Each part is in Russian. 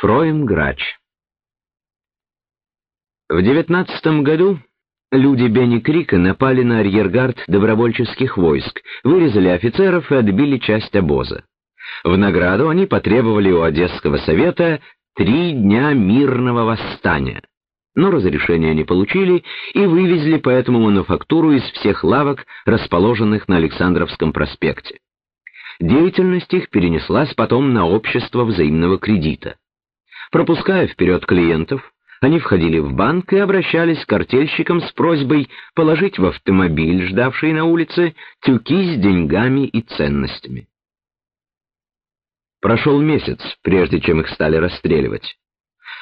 Фроем Грач В девятнадцатом году люди Бенни Крика напали на арьергард добровольческих войск, вырезали офицеров и отбили часть обоза. В награду они потребовали у Одесского совета три дня мирного восстания, но разрешения не получили и вывезли поэтому мануфактуру из всех лавок, расположенных на Александровском проспекте. Деятельность их перенеслась потом на общество взаимного кредита. Пропуская вперед клиентов, они входили в банк и обращались к артельщикам с просьбой положить в автомобиль, ждавший на улице, тюки с деньгами и ценностями. Прошел месяц, прежде чем их стали расстреливать.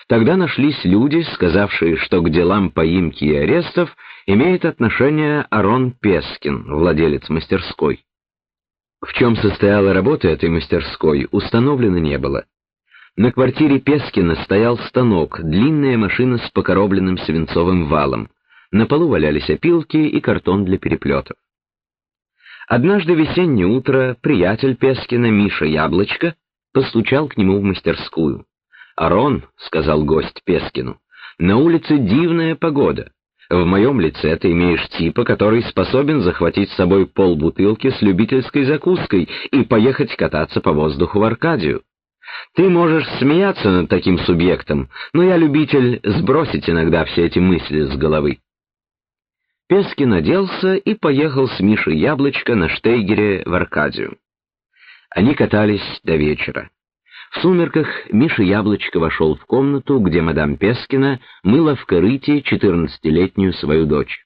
Тогда нашлись люди, сказавшие, что к делам поимки и арестов имеет отношение Арон Пескин, владелец мастерской. В чем состояла работа этой мастерской, установлено не было. На квартире Пескина стоял станок, длинная машина с покоробленным свинцовым валом. На полу валялись опилки и картон для переплетов. Однажды весеннее утро приятель Пескина, Миша Яблочко, постучал к нему в мастерскую. «Арон», — сказал гость Пескину, — «на улице дивная погода. В моем лице ты имеешь типа, который способен захватить с собой полбутылки с любительской закуской и поехать кататься по воздуху в Аркадию. Ты можешь смеяться над таким субъектом, но я любитель сбросить иногда все эти мысли с головы. Пескин оделся и поехал с Мишей Яблочко на Штейгере в Аркадию. Они катались до вечера. В сумерках Миша Яблочко вошел в комнату, где мадам Пескина мыла в корыте четырнадцатилетнюю свою дочь.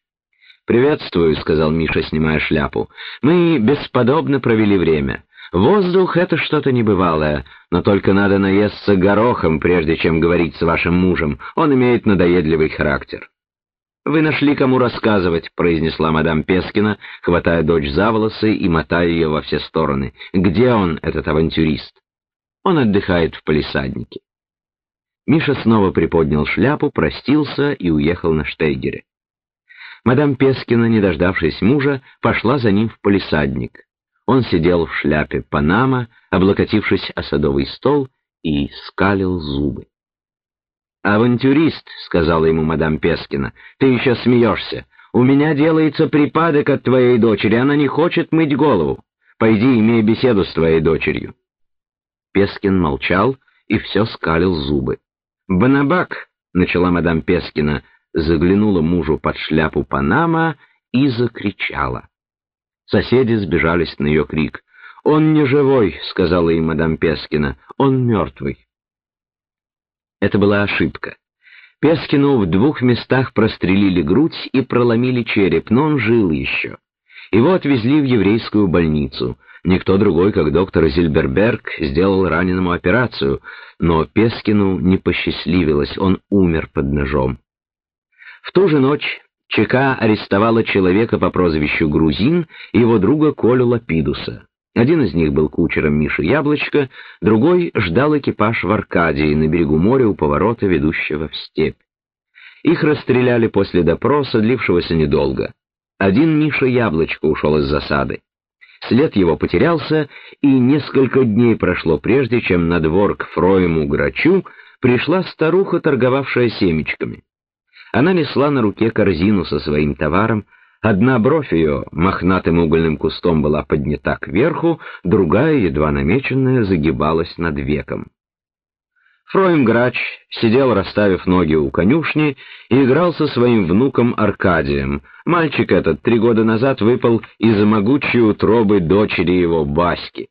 «Приветствую», — сказал Миша, снимая шляпу. «Мы бесподобно провели время. Воздух — это что-то небывалое, но только надо наесться горохом, прежде чем говорить с вашим мужем. Он имеет надоедливый характер». «Вы нашли, кому рассказывать», — произнесла мадам Пескина, хватая дочь за волосы и мотая ее во все стороны. «Где он, этот авантюрист?» «Он отдыхает в палисаднике». Миша снова приподнял шляпу, простился и уехал на Штейгере. Мадам Пескина, не дождавшись мужа, пошла за ним в палисадник. Он сидел в шляпе Панама, облокотившись о садовый стол, и скалил зубы. «Авантюрист», — сказала ему мадам Пескина, — «ты еще смеешься. У меня делается припадок от твоей дочери, она не хочет мыть голову. Пойди, имей беседу с твоей дочерью». Пескин молчал и все скалил зубы. «Банабак», — начала мадам Пескина, заглянула мужу под шляпу Панама и закричала. Соседи сбежались на ее крик. «Он не живой», — сказала им мадам Пескина, — «он мертвый». Это была ошибка. Пескину в двух местах прострелили грудь и проломили череп, но он жил еще. Его отвезли в еврейскую больницу. Никто другой, как доктор Зильберберг, сделал раненому операцию, но Пескину не посчастливилось, он умер под ножом. В ту же ночь ЧК арестовала человека по прозвищу Грузин и его друга Колю Лапидуса. Один из них был кучером Миши Яблочко, другой ждал экипаж в Аркадии на берегу моря у поворота, ведущего в степь. Их расстреляли после допроса, длившегося недолго. Один Миша Яблочко ушел из засады. След его потерялся, и несколько дней прошло прежде, чем на двор к Фроему Грачу пришла старуха, торговавшая семечками. Она несла на руке корзину со своим товаром, одна бровь ее мохнатым угольным кустом была поднята кверху, другая, едва намеченная, загибалась над веком. Фроем Грач сидел, расставив ноги у конюшни, и играл со своим внуком Аркадием. Мальчик этот три года назад выпал из могучей утробы дочери его Баски.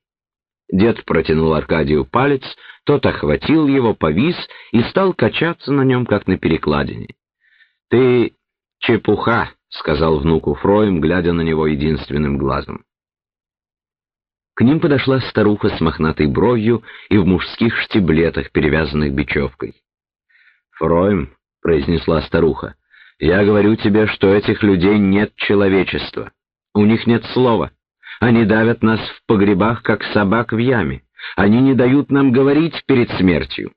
Дед протянул Аркадию палец, тот охватил его, повис и стал качаться на нем, как на перекладине. «Ты чепуха», — сказал внуку Фроем, глядя на него единственным глазом. К ним подошла старуха с мохнатой бровью и в мужских штиблетах, перевязанных бечевкой. «Фроем», — произнесла старуха, — «я говорю тебе, что этих людей нет человечества. У них нет слова. Они давят нас в погребах, как собак в яме. Они не дают нам говорить перед смертью.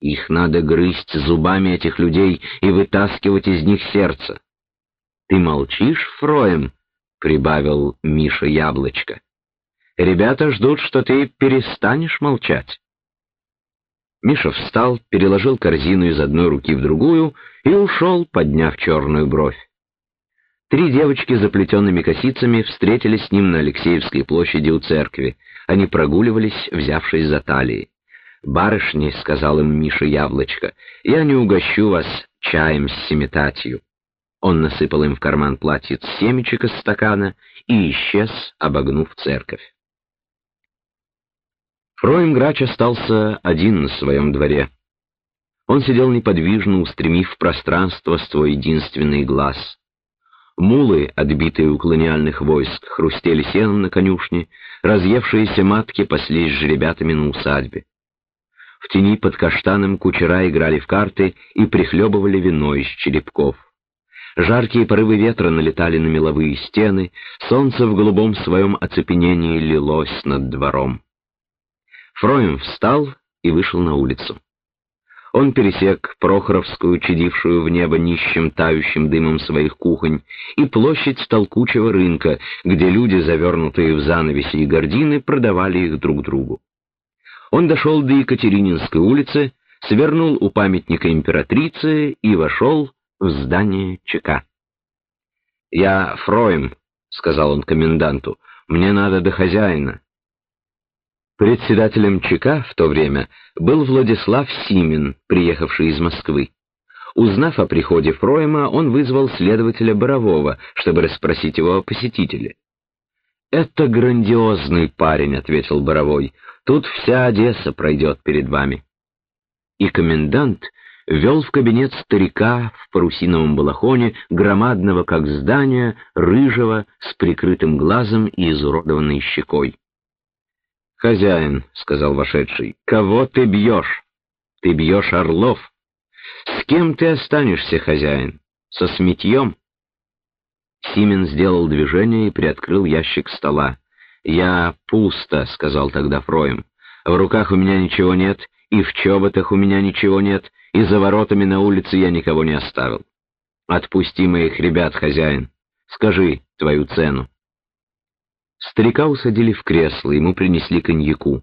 Их надо грызть зубами этих людей и вытаскивать из них сердце. — Ты молчишь, Фроем? — прибавил Миша Яблочко. — Ребята ждут, что ты перестанешь молчать. Миша встал, переложил корзину из одной руки в другую и ушел, подняв черную бровь. Три девочки за плетеными косицами встретились с ним на Алексеевской площади у церкви. Они прогуливались, взявшись за талии. «Барышни», — сказал им Миша Яблочко, — «я не угощу вас чаем с семитатью». Он насыпал им в карман платьиц семечек из стакана и исчез, обогнув церковь. Фроем Грач остался один на своем дворе. Он сидел неподвижно, устремив в пространство свой единственный глаз. Мулы, отбитые у колониальных войск, хрустели сеном на конюшне, разъевшиеся матки паслись жеребятами на усадьбе. В тени под каштаном кучера играли в карты и прихлебывали вино из черепков. Жаркие порывы ветра налетали на меловые стены, солнце в голубом своем оцепенении лилось над двором. Фроем встал и вышел на улицу. Он пересек Прохоровскую, чадившую в небо нищим тающим дымом своих кухонь, и площадь толкучего рынка, где люди, завернутые в занавеси и гардины, продавали их друг другу. Он дошел до Екатерининской улицы, свернул у памятника императрицы и вошел в здание ЧК. «Я Фроем», — сказал он коменданту, — «мне надо до хозяина». Председателем ЧК в то время был Владислав Симин, приехавший из Москвы. Узнав о приходе Фроема, он вызвал следователя Борового, чтобы расспросить его о посетителе. «Это грандиозный парень», — ответил Боровой. «Тут вся Одесса пройдет перед вами». И комендант вел в кабинет старика в парусиновом балахоне, громадного как здание, рыжего, с прикрытым глазом и изуродованной щекой. «Хозяин», — сказал вошедший, — «кого ты бьешь? Ты бьешь орлов. С кем ты останешься, хозяин? Со сметьем?» Симен сделал движение и приоткрыл ящик стола. «Я пусто», — сказал тогда Фроем. «В руках у меня ничего нет, и в чоботах у меня ничего нет, и за воротами на улице я никого не оставил. Отпусти моих ребят, хозяин. Скажи твою цену». Старика усадили в кресло, ему принесли коньяку.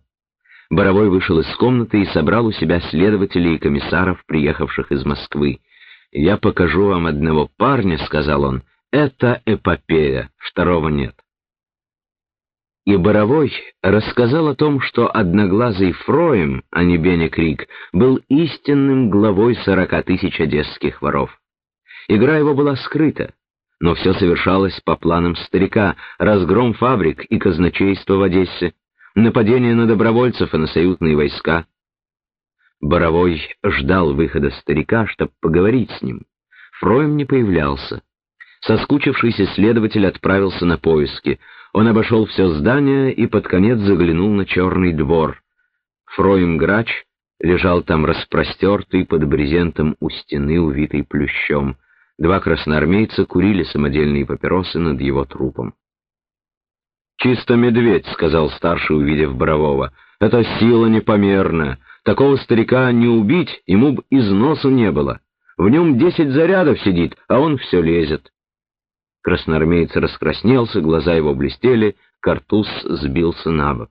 Боровой вышел из комнаты и собрал у себя следователей и комиссаров, приехавших из Москвы. «Я покажу вам одного парня», — сказал он. «Это эпопея, второго нет». И Боровой рассказал о том, что одноглазый Фроем, а не Беня Крик, был истинным главой сорока тысяч одесских воров. Игра его была скрыта. Но все совершалось по планам старика, разгром фабрик и казначейства в Одессе, нападение на добровольцев и на союзные войска. Боровой ждал выхода старика, чтобы поговорить с ним. Фроем не появлялся. Соскучившийся следователь отправился на поиски. Он обошел все здание и под конец заглянул на черный двор. Фроем Грач лежал там распростертый под брезентом у стены, увитый плющом. Два красноармейца курили самодельные папиросы над его трупом. «Чисто медведь», — сказал старший, увидев Борового. «Это сила непомерная. Такого старика не убить, ему б износу не было. В нем десять зарядов сидит, а он все лезет». Красноармеец раскраснелся, глаза его блестели, картуз сбился на бок.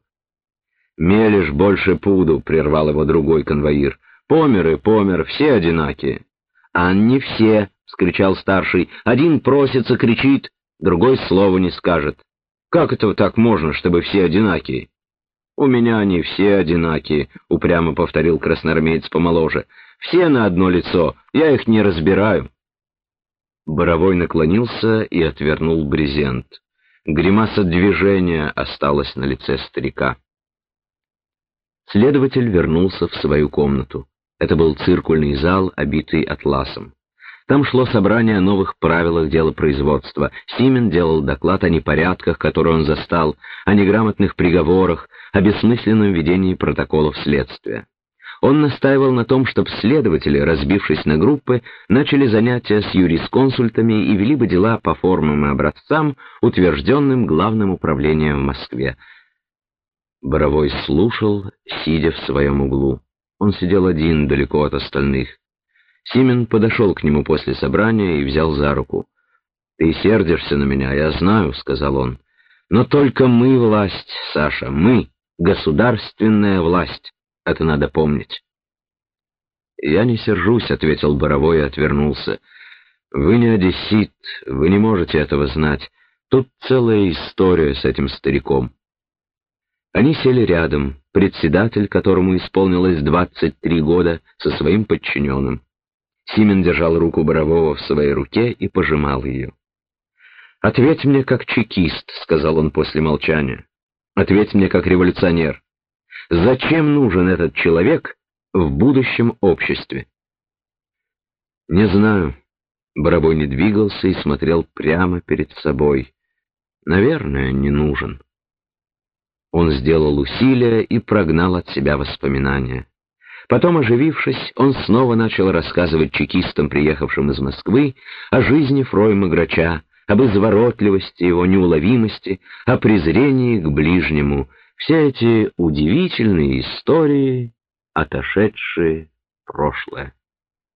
«Мелешь больше пуду», — прервал его другой конвоир. «Помер и помер, все одинакие». «А не все», — скричал старший. «Один просится, кричит, другой слова не скажет. Как это так можно, чтобы все одинакие?» «У меня они все одинакие», — упрямо повторил красноармеец помоложе. «Все на одно лицо, я их не разбираю». Боровой наклонился и отвернул брезент. Гримаса движения осталась на лице старика. Следователь вернулся в свою комнату. Это был циркульный зал, обитый атласом. Там шло собрание о новых правилах делопроизводства. Симен делал доклад о непорядках, которые он застал, о неграмотных приговорах, о бессмысленном ведении протоколов следствия. Он настаивал на том, чтобы следователи, разбившись на группы, начали занятия с юрисконсультами и вели бы дела по формам и образцам, утвержденным Главным управлением в Москве. Боровой слушал, сидя в своем углу. Он сидел один, далеко от остальных. Симен подошел к нему после собрания и взял за руку. «Ты сердишься на меня, я знаю», — сказал он. «Но только мы власть, Саша, мы, государственная власть. Это надо помнить». «Я не сержусь», — ответил Боровой и отвернулся. «Вы не одессит, вы не можете этого знать. Тут целая история с этим стариком». Они сели рядом, председатель, которому исполнилось 23 года, со своим подчиненным. Симен держал руку Борового в своей руке и пожимал ее. «Ответь мне как чекист», — сказал он после молчания. «Ответь мне как революционер. Зачем нужен этот человек в будущем обществе?» «Не знаю». Боровой не двигался и смотрел прямо перед собой. «Наверное, не нужен». Он сделал усилие и прогнал от себя воспоминания. Потом, оживившись, он снова начал рассказывать чекистам, приехавшим из Москвы, о жизни Фройма Грача, об изворотливости его неуловимости, о презрении к ближнему. Все эти удивительные истории, отошедшие в прошлое.